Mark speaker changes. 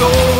Speaker 1: Vasason